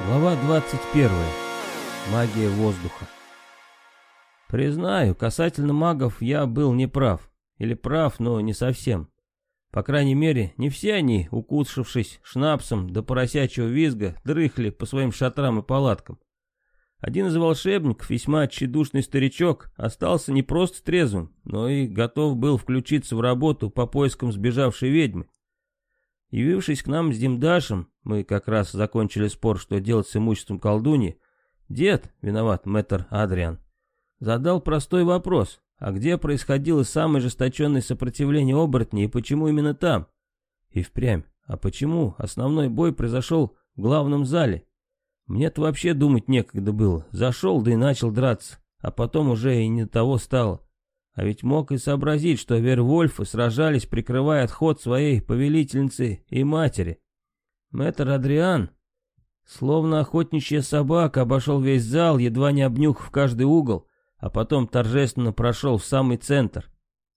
Глава 21. Магия воздуха. Признаю, касательно магов я был неправ. Или прав, но не совсем. По крайней мере, не все они, укушавшись шнапсом до поросячьего визга, дрыхли по своим шатрам и палаткам. Один из волшебников, весьма тщедушный старичок, остался не просто трезвым, но и готов был включиться в работу по поискам сбежавшей ведьмы. Явившись к нам с Димдашем, мы как раз закончили спор, что делать с имуществом колдуньи, дед, виноват мэтр Адриан, задал простой вопрос, а где происходило самое жесточенное сопротивление оборотней и почему именно там? И впрямь, а почему основной бой произошел в главном зале? Мне-то вообще думать некогда было, зашел да и начал драться, а потом уже и не того стало. А ведь мог и сообразить, что Вервольфы сражались, прикрывая отход своей повелительницы и матери. Мэтр Адриан, словно охотничья собака, обошел весь зал, едва не обнюхав каждый угол, а потом торжественно прошел в самый центр.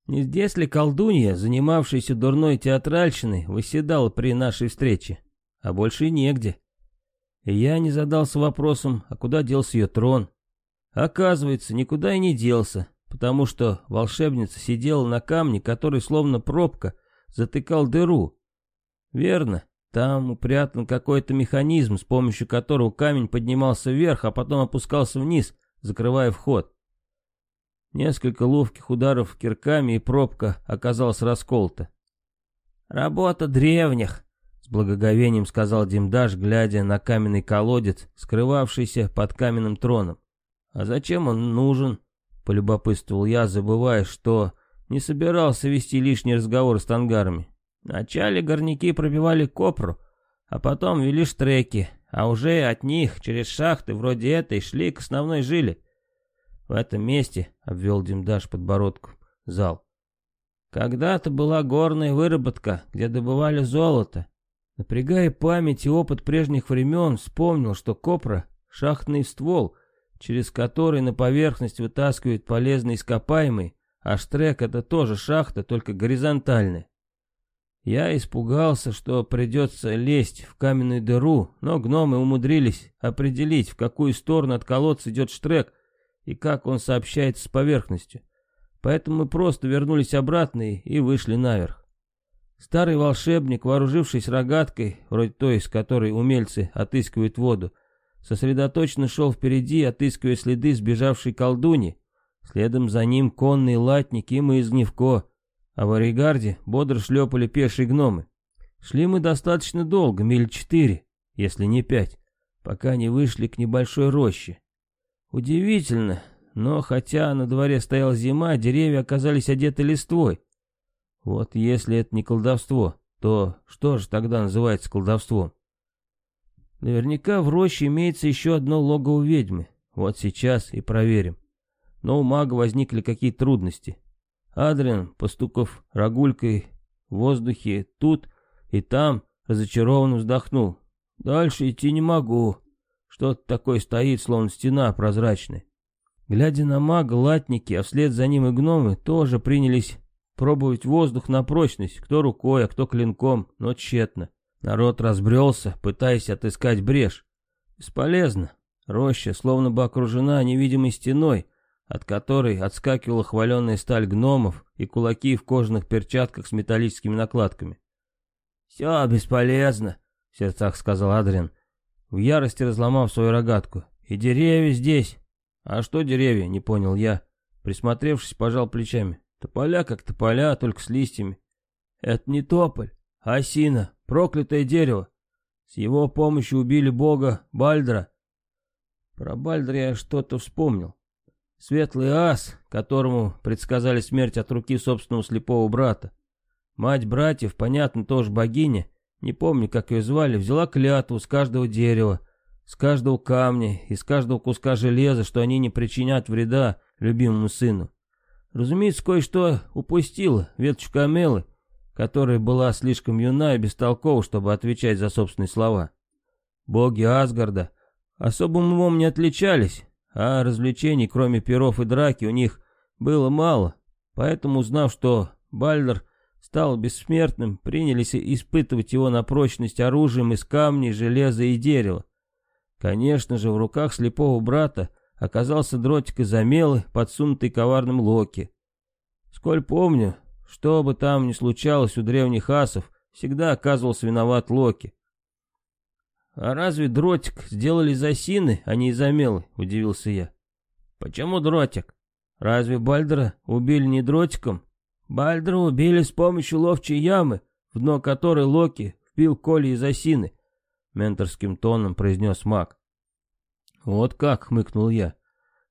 Не здесь ли колдунья, занимавшаяся дурной театральщиной, выседала при нашей встрече? А больше и негде. И я не задался вопросом, а куда делся ее трон? Оказывается, никуда и не делся, потому что волшебница сидела на камне, который словно пробка затыкал дыру. Верно, там упрятан какой-то механизм, с помощью которого камень поднимался вверх, а потом опускался вниз, закрывая вход. Несколько ловких ударов кирками, и пробка оказалась расколота. «Работа древних», — с благоговением сказал Димдаш, глядя на каменный колодец, скрывавшийся под каменным троном. «А зачем он нужен?» Полюбопытствовал я, забывая, что не собирался вести лишний разговор с тангарами. Вначале горняки пробивали копру, а потом вели штреки, а уже от них через шахты вроде этой шли к основной жиле. В этом месте, — обвел Димдаш подбородку, — зал. Когда-то была горная выработка, где добывали золото. Напрягая память и опыт прежних времен, вспомнил, что копра — шахтный ствол — через который на поверхность вытаскивают полезные ископаемые, а штрек это тоже шахта, только горизонтальная. Я испугался, что придется лезть в каменную дыру, но гномы умудрились определить, в какую сторону от колодца идет штрек и как он сообщается с поверхностью. Поэтому мы просто вернулись обратно и вышли наверх. Старый волшебник, вооружившись рогаткой, вроде той, с которой умельцы отыскивают воду, сосредоточенно шел впереди, отыскивая следы сбежавшей колдуни. Следом за ним конные латники и мы из Гневко, а в Оригарде бодро шлепали пешие гномы. Шли мы достаточно долго, миль четыре, если не пять, пока не вышли к небольшой роще. Удивительно, но хотя на дворе стояла зима, деревья оказались одеты листвой. Вот если это не колдовство, то что же тогда называется колдовством? Наверняка в роще имеется еще одно логово ведьмы. Вот сейчас и проверим. Но у мага возникли какие трудности. Адриан, постукав рогулькой в воздухе тут и там, разочарованно вздохнул. Дальше идти не могу. Что-то такое стоит, словно стена прозрачная. Глядя на мага, латники, а вслед за ним и гномы, тоже принялись пробовать воздух на прочность, кто рукой, а кто клинком, но тщетно. Народ разбрелся, пытаясь отыскать брешь. Бесполезно. Роща словно бы окружена невидимой стеной, от которой отскакивала хваленная сталь гномов и кулаки в кожаных перчатках с металлическими накладками. «Все бесполезно», — в сердцах сказал Адриан, в ярости разломав свою рогатку. «И деревья здесь». «А что деревья?» — не понял я. Присмотревшись, пожал плечами. «Тополя как тополя, только с листьями». «Это не тополь, а осина, Проклятое дерево. С его помощью убили бога Бальдра. Про Бальдра я что-то вспомнил. Светлый ас, которому предсказали смерть от руки собственного слепого брата. Мать братьев, понятно, тоже богиня, не помню, как ее звали, взяла клятву с каждого дерева, с каждого камня и с каждого куска железа, что они не причинят вреда любимому сыну. Разумеется, кое-что упустила, веточку Амелы, которая была слишком юна и бестолкова, чтобы отвечать за собственные слова. Боги Асгарда особым умом не отличались, а развлечений, кроме перов и драки, у них было мало, поэтому, узнав, что Бальдер стал бессмертным, принялись испытывать его на прочность оружием из камней, железа и дерева. Конечно же, в руках слепого брата оказался дротик из замелы, подсунутый коварным Локи. Сколь помню, что бы там ни случалось у древних асов, всегда оказывался виноват Локи. «А разве дротик сделали из осины, а не из замелы?» — удивился я. «Почему дротик? Разве Бальдера убили не дротиком? Бальдера убили с помощью ловчей ямы, в дно которой Локи впил коли из осины», — менторским тоном произнес маг. «Вот как», — хмыкнул я.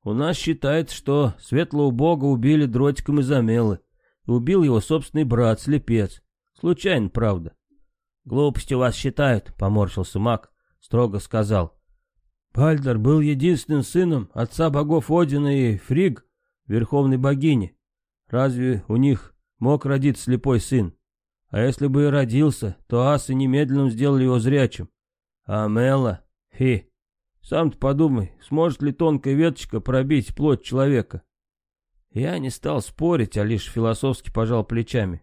«У нас считается, что светлого бога убили дротиком из замелы, и убил его собственный брат, слепец. Случайно, правда». «Глупости вас считают», — поморщился маг, строго сказал. Бальдер был единственным сыном отца богов Одина и Фриг, верховной богини. Разве у них мог родиться слепой сын? А если бы и родился, то асы немедленно сделали его зрячим. А Мела, хи, сам-то подумай, сможет ли тонкая веточка пробить плоть человека? Я не стал спорить, а лишь философски пожал плечами.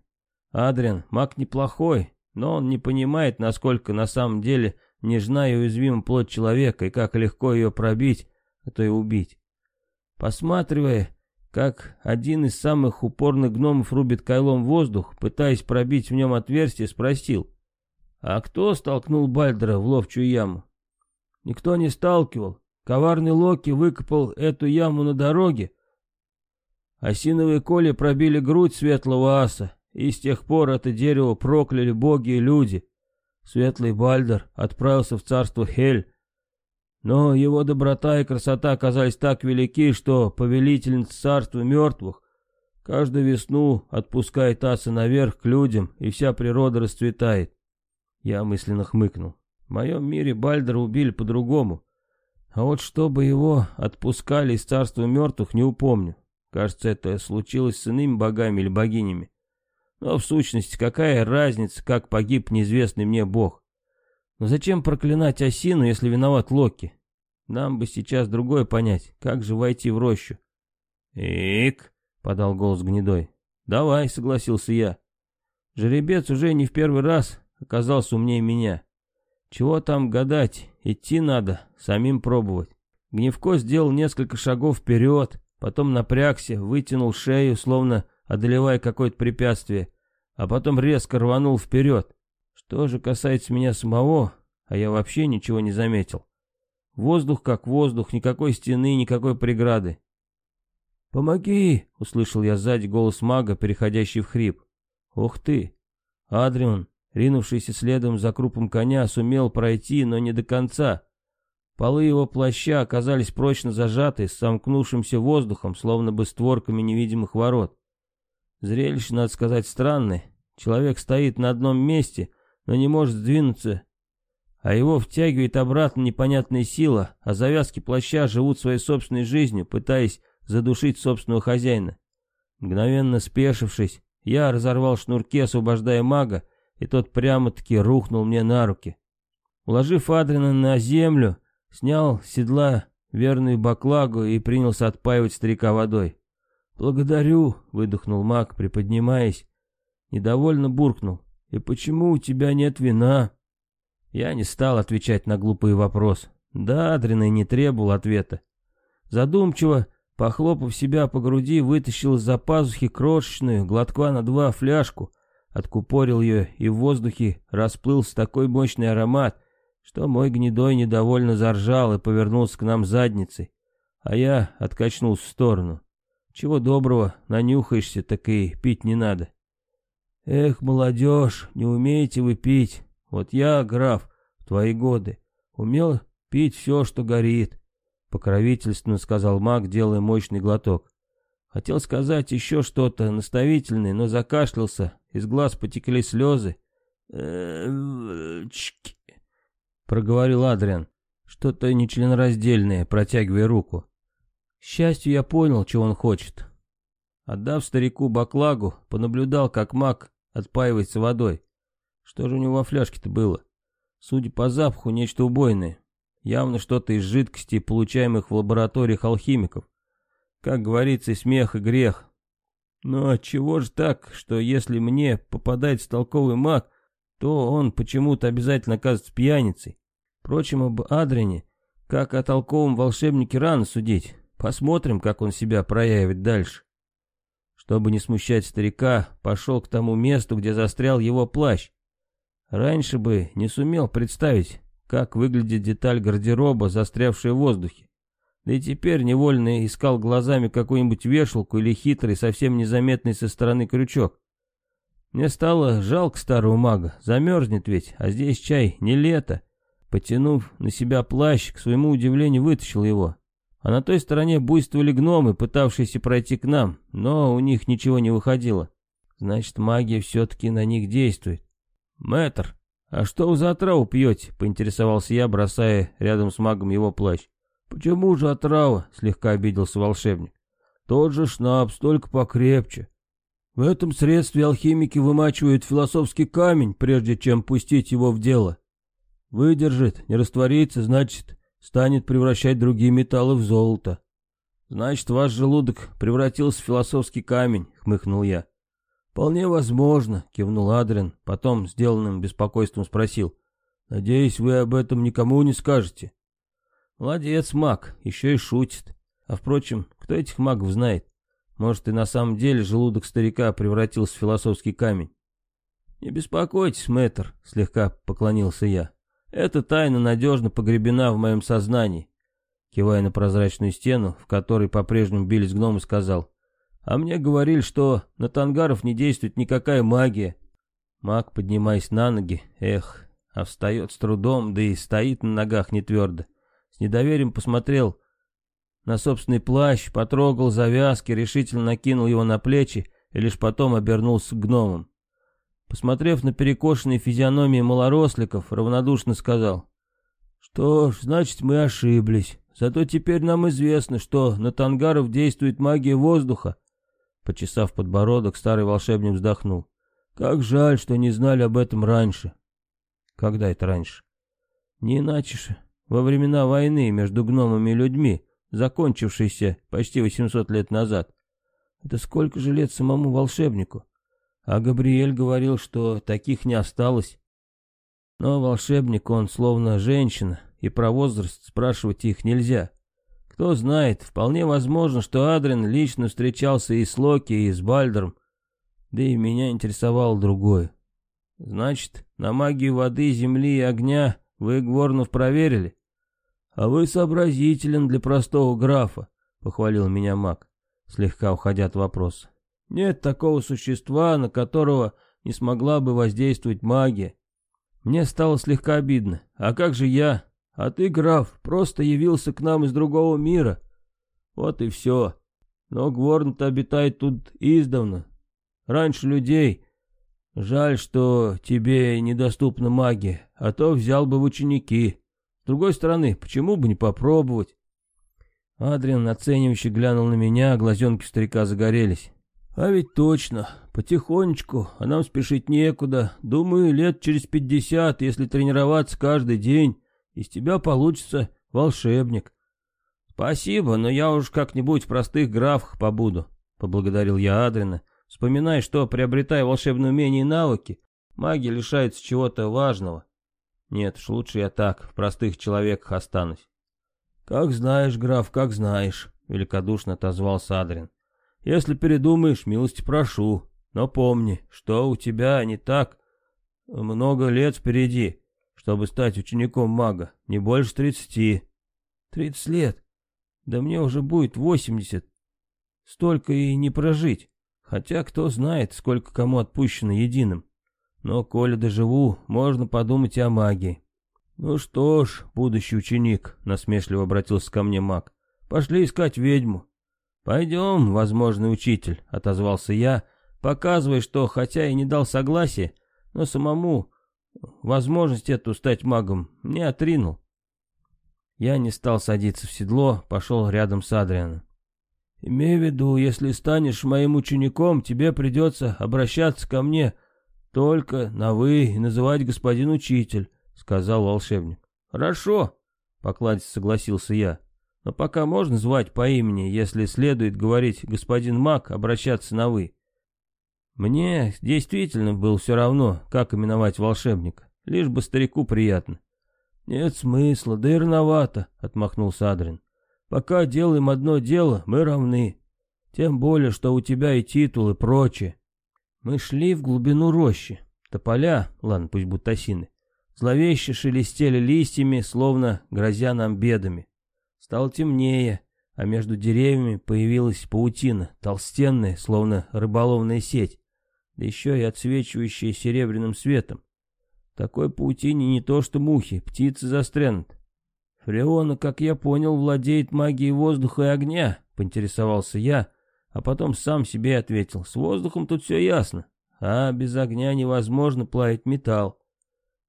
Адриан, маг неплохой, но он не понимает, насколько на самом деле нежна и уязвима плоть человека, и как легко ее пробить, а то и убить. Посматривая, как один из самых упорных гномов рубит кайлом воздух, пытаясь пробить в нем отверстие, спросил, «А кто столкнул Бальдера в ловчую яму?» «Никто не сталкивал. Коварный Локи выкопал эту яму на дороге. Осиновые коли пробили грудь светлого аса, и с тех пор это дерево прокляли боги и люди. Светлый Бальдер отправился в царство Хель. Но его доброта и красота оказались так велики, что повелительница царства мертвых каждую весну отпускает аса наверх к людям, и вся природа расцветает. Я мысленно хмыкнул. В моем мире Бальдера убили по-другому. А вот чтобы его отпускали из царства мертвых, не упомню. Кажется, это случилось с иными богами или богинями. Но в сущности, какая разница, как погиб неизвестный мне бог? Но зачем проклинать осину, если виноват Локи? Нам бы сейчас другое понять, как же войти в рощу. «Ик!» — подал голос гнедой. «Давай», — согласился я. Жеребец уже не в первый раз оказался умнее меня. Чего там гадать, идти надо, самим пробовать. Гневко сделал несколько шагов вперед, потом напрягся, вытянул шею, словно одолевая какое-то препятствие, а потом резко рванул вперед. Что же касается меня самого, а я вообще ничего не заметил. Воздух как воздух, никакой стены, никакой преграды. «Помоги!» — услышал я сзади голос мага, переходящий в хрип. «Ух ты!» Адриан, ринувшийся следом за крупом коня, сумел пройти, но не до конца. Полы его плаща оказались прочно зажаты, с сомкнувшимся воздухом, словно бы створками невидимых ворот. Зрелище, надо сказать, странное. Человек стоит на одном месте, но не может сдвинуться, а его втягивает обратно непонятная сила, а завязки плаща живут своей собственной жизнью, пытаясь задушить собственного хозяина. Мгновенно спешившись, я разорвал шнурки, освобождая мага, и тот прямо-таки рухнул мне на руки. Уложив Адрина на землю, снял с седла верную баклагу и принялся отпаивать старика водой. «Благодарю», — выдохнул маг, приподнимаясь. Недовольно буркнул. «И почему у тебя нет вина?» Я не стал отвечать на глупый вопрос. Да, Адрина не требовал ответа. Задумчиво, похлопав себя по груди, вытащил из-за пазухи крошечную, глотка на два фляжку, откупорил ее, и в воздухе расплылся такой мощный аромат, что мой гнедой недовольно заржал и повернулся к нам задницей, а я откачнулся в сторону. Чего доброго, нанюхаешься, так и пить не надо. Эх, молодежь, не умеете вы пить. Вот я, граф, в твои годы, умел пить все, что горит, покровительственно сказал маг, делая мощный глоток. Хотел сказать еще что-то наставительное, но закашлялся, из глаз потекли слезы. Проговорил Адриан, что-то нечленораздельное, протягивая руку. К счастью, я понял, чего он хочет. Отдав старику баклагу, понаблюдал, как маг отпаивается водой. Что же у него во фляжке-то было? Судя по запаху, нечто убойное. Явно что-то из жидкостей, получаемых в лабораториях алхимиков. Как говорится, смех и грех. Но чего же так, что если мне попадает толковый маг, то он почему-то обязательно оказывается пьяницей? Впрочем, об Адрине как о толковом волшебнике рано судить. Посмотрим, как он себя проявит дальше. Чтобы не смущать старика, пошел к тому месту, где застрял его плащ. Раньше бы не сумел представить, как выглядит деталь гардероба, застрявшая в воздухе. Да и теперь невольно искал глазами какую-нибудь вешалку или хитрый, совсем незаметный со стороны крючок. Мне стало жалко старого мага, замерзнет ведь, а здесь чай, не лето. Потянув на себя плащ, к своему удивлению вытащил его. А на той стороне буйствовали гномы, пытавшиеся пройти к нам, но у них ничего не выходило. Значит, магия все-таки на них действует. «Мэтр, а что вы за отраву пьете?» — поинтересовался я, бросая рядом с магом его плащ. «Почему же отрава?» — слегка обиделся волшебник. «Тот же шнапс, только покрепче. В этом средстве алхимики вымачивают философский камень, прежде чем пустить его в дело. Выдержит, не растворится, значит, станет превращать другие металлы в золото. Значит, ваш желудок превратился в философский камень, хмыкнул я. Вполне возможно, кивнул Адриан, потом сделанным беспокойством спросил. Надеюсь, вы об этом никому не скажете. Молодец, маг, еще и шутит. А впрочем, кто этих магов знает? Может, и на самом деле желудок старика превратился в философский камень. «Не беспокойтесь, мэтр», — слегка поклонился я. Эта тайна надежно погребена в моем сознании. Кивая на прозрачную стену, в которой по-прежнему бились гномы, сказал. А мне говорили, что на тангаров не действует никакая магия. Маг, поднимаясь на ноги, эх, а встает с трудом, да и стоит на ногах не твердо. С недоверием посмотрел на собственный плащ, потрогал завязки, решительно накинул его на плечи и лишь потом обернулся к гномам. Посмотрев на перекошенные физиономии малоросликов, равнодушно сказал. «Что ж, значит, мы ошиблись. Зато теперь нам известно, что на тангаров действует магия воздуха». Почесав подбородок, старый волшебник вздохнул. «Как жаль, что не знали об этом раньше». «Когда это раньше?» «Не иначе же. Во времена войны между гномами и людьми, закончившейся почти 800 лет назад. Это сколько же лет самому волшебнику?» А Габриэль говорил, что таких не осталось. Но волшебник он словно женщина, и про возраст спрашивать их нельзя. Кто знает, вполне возможно, что Адрин лично встречался и с Локи, и с Бальдером. Да и меня интересовало другое. Значит, на магию воды, земли и огня вы Гворнов проверили? А вы сообразителен для простого графа, похвалил меня маг, слегка уходя от вопроса. Нет такого существа, на которого не смогла бы воздействовать магия. Мне стало слегка обидно. А как же я? А ты, граф, просто явился к нам из другого мира. Вот и все. Но Гворн-то обитает тут издавна. Раньше людей. Жаль, что тебе недоступна магия, а то взял бы в ученики. С другой стороны, почему бы не попробовать? Адриан оценивающе глянул на меня, а глазенки старика загорелись. А ведь точно, потихонечку, а нам спешить некуда. Думаю, лет через пятьдесят, если тренироваться каждый день, из тебя получится волшебник. Спасибо, но я уж как-нибудь в простых графах побуду, поблагодарил я Адрина, вспоминая, что, приобретая волшебные умения и навыки, маги лишаются чего-то важного. Нет уж, лучше я так, в простых человеках останусь. Как знаешь, граф, как знаешь, великодушно отозвался Адрин. Если передумаешь, милости прошу. Но помни, что у тебя не так много лет впереди, чтобы стать учеником мага. Не больше тридцати. Тридцать лет? Да мне уже будет восемьдесят. Столько и не прожить. Хотя кто знает, сколько кому отпущено единым. Но коли доживу, можно подумать о магии. Ну что ж, будущий ученик, насмешливо обратился ко мне маг. Пошли искать ведьму. «Пойдем, возможный учитель», — отозвался я, показывая, что хотя и не дал согласия, но самому возможность эту стать магом не отринул. Я не стал садиться в седло, пошел рядом с Адрианом. «Имей в виду, если станешь моим учеником, тебе придется обращаться ко мне только на «вы» и называть господин учитель», — сказал волшебник. «Хорошо», — покладисто согласился я. Но пока можно звать по имени, если следует говорить господин Мак, обращаться на «вы». Мне действительно было все равно, как именовать волшебника, лишь бы старику приятно. Нет смысла, да и рановато, отмахнулся Адрин. Пока делаем одно дело, мы равны. Тем более, что у тебя и титул, и прочее. Мы шли в глубину рощи. Тополя, ладно, пусть будут осины, зловеще шелестели листьями, словно грозя нам бедами. Стало темнее, а между деревьями появилась паутина, толстенная, словно рыболовная сеть, да еще и отсвечивающая серебряным светом. такой паутине не то что мухи, птицы застрянут. Фреона, как я понял, владеет магией воздуха и огня, поинтересовался я, а потом сам себе ответил, с воздухом тут все ясно, а без огня невозможно плавить металл.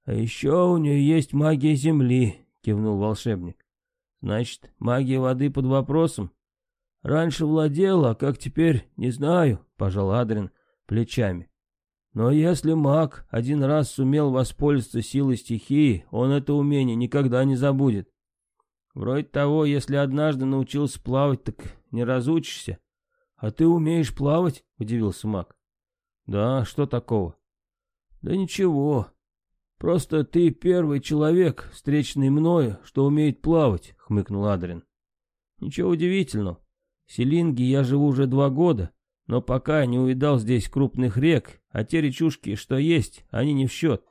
А еще у нее есть магия земли, кивнул волшебник. Значит, магия воды под вопросом? Раньше владела, а как теперь, не знаю, пожал Адрин плечами. Но если маг один раз сумел воспользоваться силой стихии, он это умение никогда не забудет. Вроде того, если однажды научился плавать, так не разучишься. А ты умеешь плавать? Удивился маг. Да, что такого? Да ничего, «Просто ты первый человек, встречный мною, что умеет плавать», — хмыкнул Адрин. «Ничего удивительного. В Селинге я живу уже два года, но пока не увидал здесь крупных рек, а те речушки, что есть, они не в счет.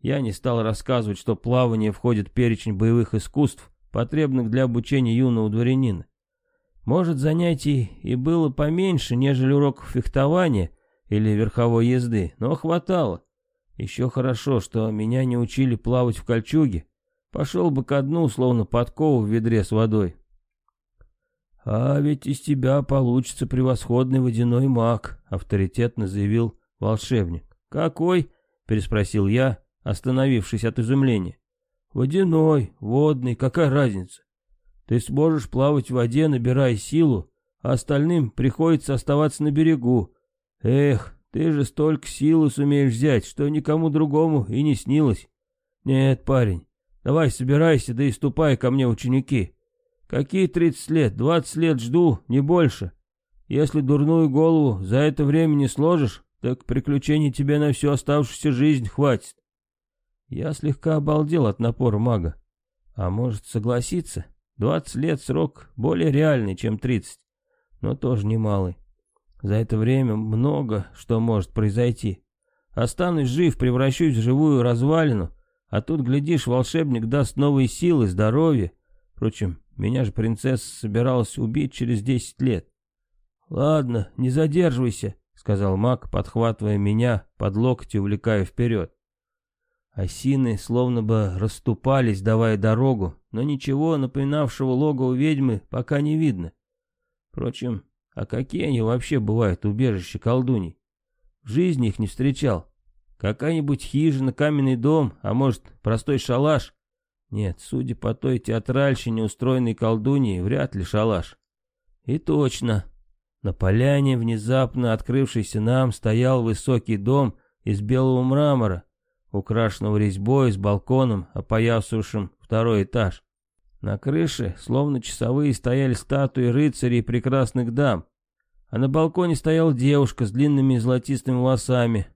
Я не стал рассказывать, что плавание входит в перечень боевых искусств, потребных для обучения юного дворянина. Может, занятий и было поменьше, нежели уроков фехтования или верховой езды, но хватало. Еще хорошо, что меня не учили плавать в кольчуге. Пошел бы ко дну, словно подкову в ведре с водой. «А ведь из тебя получится превосходный водяной маг», — авторитетно заявил волшебник. «Какой?» — переспросил я, остановившись от изумления. «Водяной, водный, какая разница? Ты сможешь плавать в воде, набирая силу, а остальным приходится оставаться на берегу. Эх, ты же столько силы сумеешь взять, что никому другому и не снилось. Нет, парень, давай собирайся, да и ступай ко мне, ученики. Какие тридцать лет? Двадцать лет жду, не больше. Если дурную голову за это время не сложишь, так приключений тебе на всю оставшуюся жизнь хватит. Я слегка обалдел от напора мага. А может согласиться? Двадцать лет срок более реальный, чем тридцать, но тоже немалый. За это время много что может произойти. Останусь жив, превращусь в живую развалину, а тут, глядишь, волшебник даст новые силы, здоровье. Впрочем, меня же принцесса собиралась убить через десять лет. «Ладно, не задерживайся», — сказал маг, подхватывая меня под локоть и увлекая вперед. Осины словно бы расступались, давая дорогу, но ничего напоминавшего логово ведьмы пока не видно. Впрочем, а какие они вообще бывают, убежища колдуний? В жизни их не встречал. Какая-нибудь хижина, каменный дом, а может, простой шалаш? Нет, судя по той театральщине устроенной колдуньей, вряд ли шалаш. И точно. На поляне, внезапно открывшейся нам, стоял высокий дом из белого мрамора, украшенного резьбой с балконом, опоясавшим второй этаж. На крыше, словно часовые, стояли статуи рыцарей и прекрасных дам, а на балконе стояла девушка с длинными золотистыми волосами.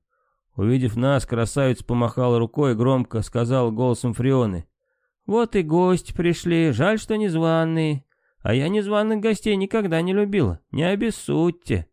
Увидев нас, красавица помахала рукой и громко сказала голосом Фрионы. «Вот и гости пришли, жаль, что незваные. А я незваных гостей никогда не любила, не обессудьте».